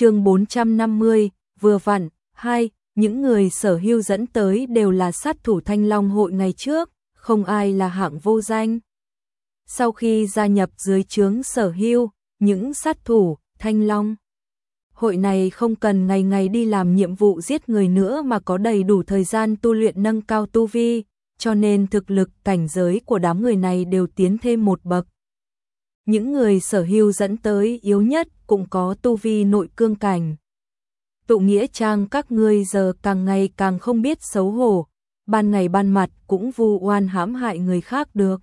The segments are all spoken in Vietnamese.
chương 450, vừa vặn, hai, những người sở hưu dẫn tới đều là sát thủ thanh long hội ngày trước, không ai là hạng vô danh. Sau khi gia nhập dưới trướng sở hưu, những sát thủ, thanh long. Hội này không cần ngày ngày đi làm nhiệm vụ giết người nữa mà có đầy đủ thời gian tu luyện nâng cao tu vi, cho nên thực lực cảnh giới của đám người này đều tiến thêm một bậc. Những người sở hưu dẫn tới yếu nhất cũng có tu vi nội cương cảnh. Tụ nghĩa trang các ngươi giờ càng ngày càng không biết xấu hổ, ban ngày ban mặt cũng vu oan hãm hại người khác được.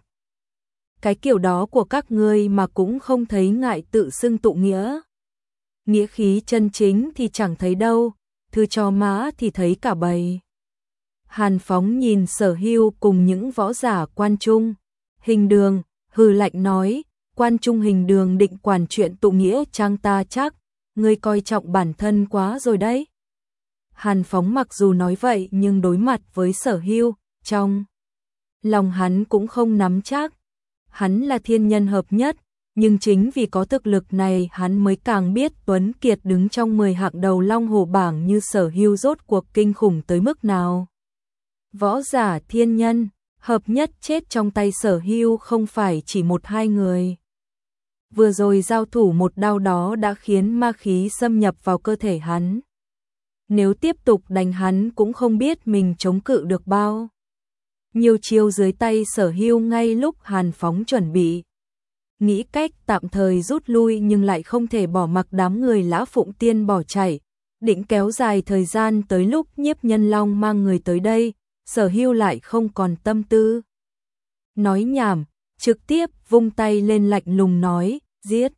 Cái kiểu đó của các ngươi mà cũng không thấy ngại tự xưng tụ nghĩa. Nghĩa khí chân chính thì chẳng thấy đâu, thư cho má thì thấy cả bầy. Hàn phóng nhìn sở hưu cùng những võ giả quan trung, hình đường, hừ lạnh nói, quan trung hình đường định quản chuyện tụ nghĩa trang ta chắc, ngươi coi trọng bản thân quá rồi đấy. Hàn phóng mặc dù nói vậy nhưng đối mặt với sở hưu, trong lòng hắn cũng không nắm chắc. Hắn là thiên nhân hợp nhất, nhưng chính vì có thực lực này hắn mới càng biết Tuấn Kiệt đứng trong 10 hạng đầu long hồ bảng như sở hưu rốt cuộc kinh khủng tới mức nào. Võ giả thiên nhân, hợp nhất chết trong tay sở hưu không phải chỉ một hai người. Vừa rồi giao thủ một đao đó đã khiến ma khí xâm nhập vào cơ thể hắn. Nếu tiếp tục đánh hắn cũng không biết mình chống cự được bao. Nhiều chiêu dưới tay sở hưu ngay lúc hàn phóng chuẩn bị. Nghĩ cách tạm thời rút lui nhưng lại không thể bỏ mặc đám người lã phụng tiên bỏ chạy. Định kéo dài thời gian tới lúc nhiếp nhân long mang người tới đây, sở hưu lại không còn tâm tư. Nói nhảm, trực tiếp vung tay lên lạnh lùng nói, giết.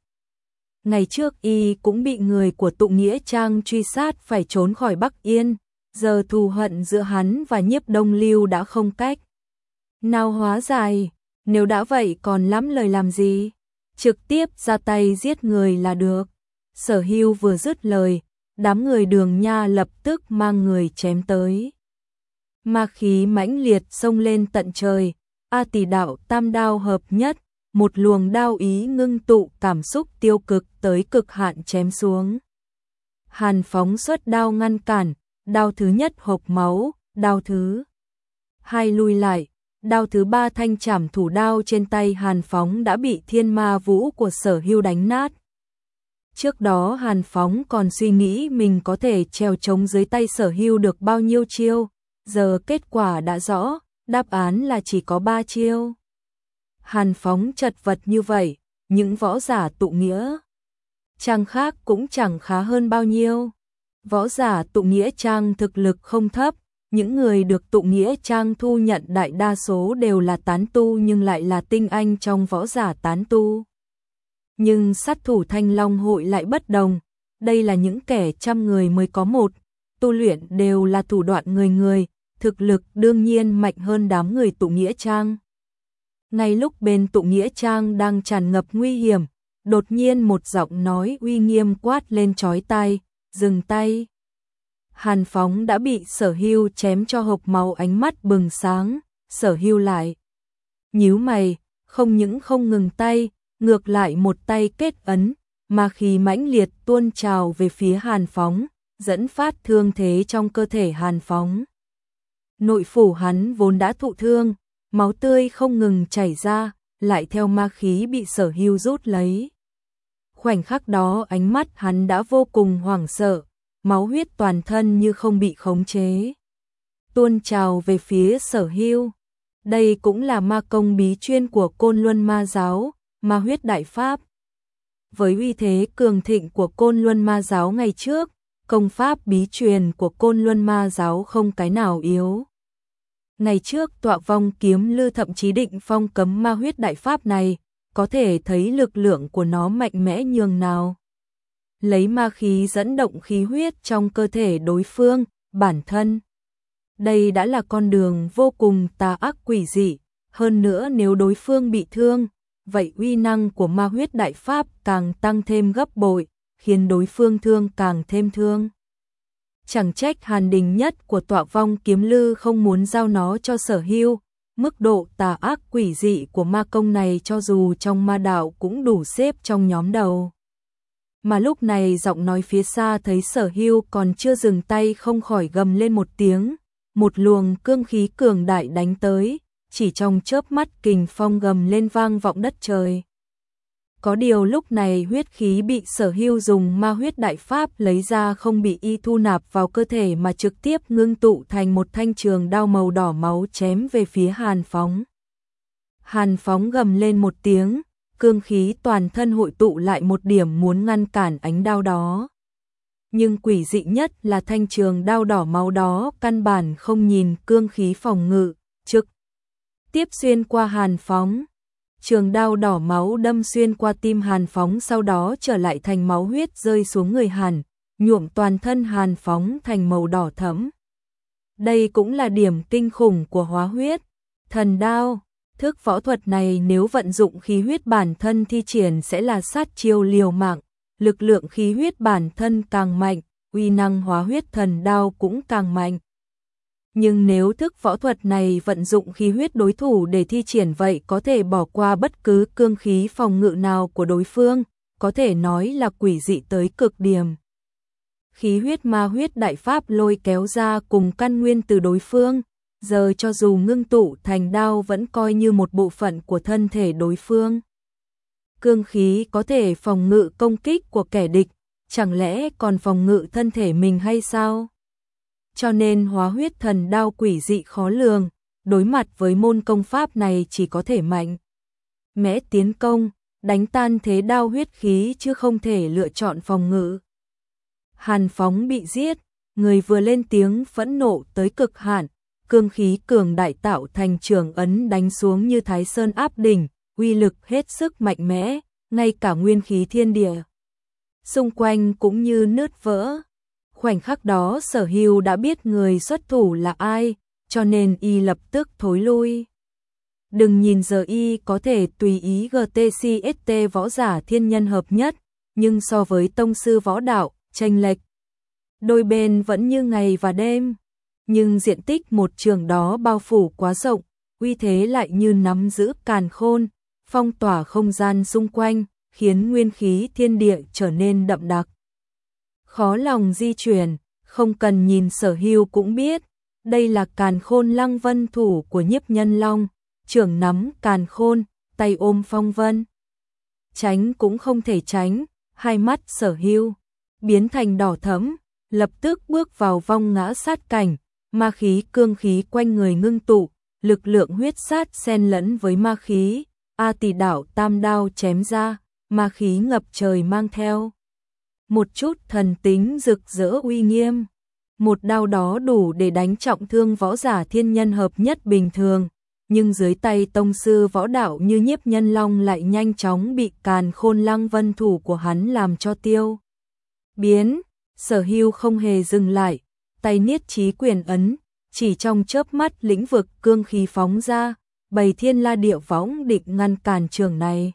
Ngày trước y cũng bị người của tụ nghĩa trang truy sát phải trốn khỏi Bắc Yên, giờ thù hận giữa hắn và nhiếp đông lưu đã không cách. Nào hóa dài, nếu đã vậy còn lắm lời làm gì, trực tiếp ra tay giết người là được. Sở hưu vừa dứt lời, đám người đường nha lập tức mang người chém tới. Ma khí mãnh liệt xông lên tận trời, A tỷ đạo tam đao hợp nhất, một luồng đao ý ngưng tụ cảm xúc tiêu cực tới cực hạn chém xuống. Hàn phóng xuất đao ngăn cản, đao thứ nhất hộp máu, đao thứ hai lui lại, đao thứ ba thanh chảm thủ đao trên tay Hàn phóng đã bị thiên ma vũ của sở hưu đánh nát. Trước đó Hàn phóng còn suy nghĩ mình có thể treo chống dưới tay sở hưu được bao nhiêu chiêu, giờ kết quả đã rõ, đáp án là chỉ có ba chiêu. Hàn phóng chật vật như vậy, những võ giả tụ nghĩa. Trang khác cũng chẳng khá hơn bao nhiêu. Võ giả tụ nghĩa trang thực lực không thấp, những người được tụ nghĩa trang thu nhận đại đa số đều là tán tu nhưng lại là tinh anh trong võ giả tán tu. Nhưng sát thủ thanh long hội lại bất đồng, đây là những kẻ trăm người mới có một, tu luyện đều là thủ đoạn người người, thực lực đương nhiên mạnh hơn đám người tụ nghĩa trang. Ngay lúc bên tụ nghĩa trang đang tràn ngập nguy hiểm, đột nhiên một giọng nói uy nghiêm quát lên chói tai, dừng tay. Hàn phóng đã bị sở hưu chém cho hộp máu ánh mắt bừng sáng, sở hưu lại. Nhíu mày, không những không ngừng tay, ngược lại một tay kết ấn, mà khí mãnh liệt tuôn trào về phía hàn phóng, dẫn phát thương thế trong cơ thể hàn phóng. Nội phủ hắn vốn đã thụ thương, máu tươi không ngừng chảy ra, lại theo ma khí bị sở hưu rút lấy. Khoảnh khắc đó ánh mắt hắn đã vô cùng hoảng sợ, máu huyết toàn thân như không bị khống chế. Tuôn trào về phía sở hưu. Đây cũng là ma công bí chuyên của côn luân ma giáo, ma huyết đại pháp. Với uy thế cường thịnh của côn luân ma giáo ngày trước, công pháp bí truyền của côn luân ma giáo không cái nào yếu. Ngày trước tọa vong kiếm lư thậm chí định phong cấm ma huyết đại pháp này, có thể thấy lực lượng của nó mạnh mẽ nhường nào. Lấy ma khí dẫn động khí huyết trong cơ thể đối phương, bản thân. Đây đã là con đường vô cùng tà ác quỷ dị, hơn nữa nếu đối phương bị thương, vậy uy năng của ma huyết đại pháp càng tăng thêm gấp bội, khiến đối phương thương càng thêm thương. Chẳng trách hàn đình nhất của tọa vong kiếm lư không muốn giao nó cho sở hưu, mức độ tà ác quỷ dị của ma công này cho dù trong ma đạo cũng đủ xếp trong nhóm đầu. Mà lúc này giọng nói phía xa thấy sở hưu còn chưa dừng tay không khỏi gầm lên một tiếng, một luồng cương khí cường đại đánh tới, chỉ trong chớp mắt kình phong gầm lên vang vọng đất trời. Có điều lúc này huyết khí bị sở hưu dùng ma huyết đại pháp lấy ra không bị y thu nạp vào cơ thể mà trực tiếp ngưng tụ thành một thanh trường đao màu đỏ máu chém về phía hàn phóng. Hàn phóng gầm lên một tiếng, cương khí toàn thân hội tụ lại một điểm muốn ngăn cản ánh đao đó. Nhưng quỷ dị nhất là thanh trường đao đỏ máu đó căn bản không nhìn cương khí phòng ngự, trực tiếp xuyên qua hàn phóng. Trường đao đỏ máu đâm xuyên qua tim hàn phóng sau đó trở lại thành máu huyết rơi xuống người hàn, nhuộm toàn thân hàn phóng thành màu đỏ thẫm. Đây cũng là điểm kinh khủng của hóa huyết. Thần đao, thức võ thuật này nếu vận dụng khí huyết bản thân thi triển sẽ là sát chiêu liều mạng, lực lượng khí huyết bản thân càng mạnh, uy năng hóa huyết thần đao cũng càng mạnh. Nhưng nếu thức võ thuật này vận dụng khí huyết đối thủ để thi triển vậy có thể bỏ qua bất cứ cương khí phòng ngự nào của đối phương, có thể nói là quỷ dị tới cực điểm. Khí huyết ma huyết đại pháp lôi kéo ra cùng căn nguyên từ đối phương, giờ cho dù ngưng tụ thành đao vẫn coi như một bộ phận của thân thể đối phương. Cương khí có thể phòng ngự công kích của kẻ địch, chẳng lẽ còn phòng ngự thân thể mình hay sao? Cho nên hóa huyết thần đao quỷ dị khó lường, đối mặt với môn công pháp này chỉ có thể mạnh. Mẽ tiến công, đánh tan thế đao huyết khí chứ không thể lựa chọn phòng ngự. Hàn phóng bị giết, người vừa lên tiếng phẫn nộ tới cực hạn, cương khí cường đại tạo thành trường ấn đánh xuống như thái sơn áp đỉnh, uy lực hết sức mạnh mẽ, ngay cả nguyên khí thiên địa. Xung quanh cũng như nứt vỡ. Khoảnh khắc đó sở hưu đã biết người xuất thủ là ai, cho nên y lập tức thối lui. Đừng nhìn giờ y có thể tùy ý GTCST võ giả thiên nhân hợp nhất, nhưng so với tông sư võ đạo, tranh lệch. Đôi bên vẫn như ngày và đêm, nhưng diện tích một trường đó bao phủ quá rộng, uy thế lại như nắm giữ càn khôn, phong tỏa không gian xung quanh, khiến nguyên khí thiên địa trở nên đậm đặc khó lòng di chuyển, không cần nhìn sở hưu cũng biết, đây là càn khôn lăng vân thủ của nhiếp nhân long, trưởng nắm càn khôn, tay ôm phong vân. Tránh cũng không thể tránh, hai mắt sở hưu, biến thành đỏ thẫm, lập tức bước vào vong ngã sát cảnh, ma khí cương khí quanh người ngưng tụ, lực lượng huyết sát xen lẫn với ma khí, A tỷ đảo tam đao chém ra, ma khí ngập trời mang theo một chút thần tính rực rỡ uy nghiêm. Một đao đó đủ để đánh trọng thương võ giả thiên nhân hợp nhất bình thường, nhưng dưới tay tông sư võ đạo như nhiếp nhân long lại nhanh chóng bị càn khôn lăng vân thủ của hắn làm cho tiêu. Biến, sở hưu không hề dừng lại, tay niết trí quyền ấn, chỉ trong chớp mắt lĩnh vực cương khí phóng ra, bầy thiên la địa võng định ngăn cản trường này.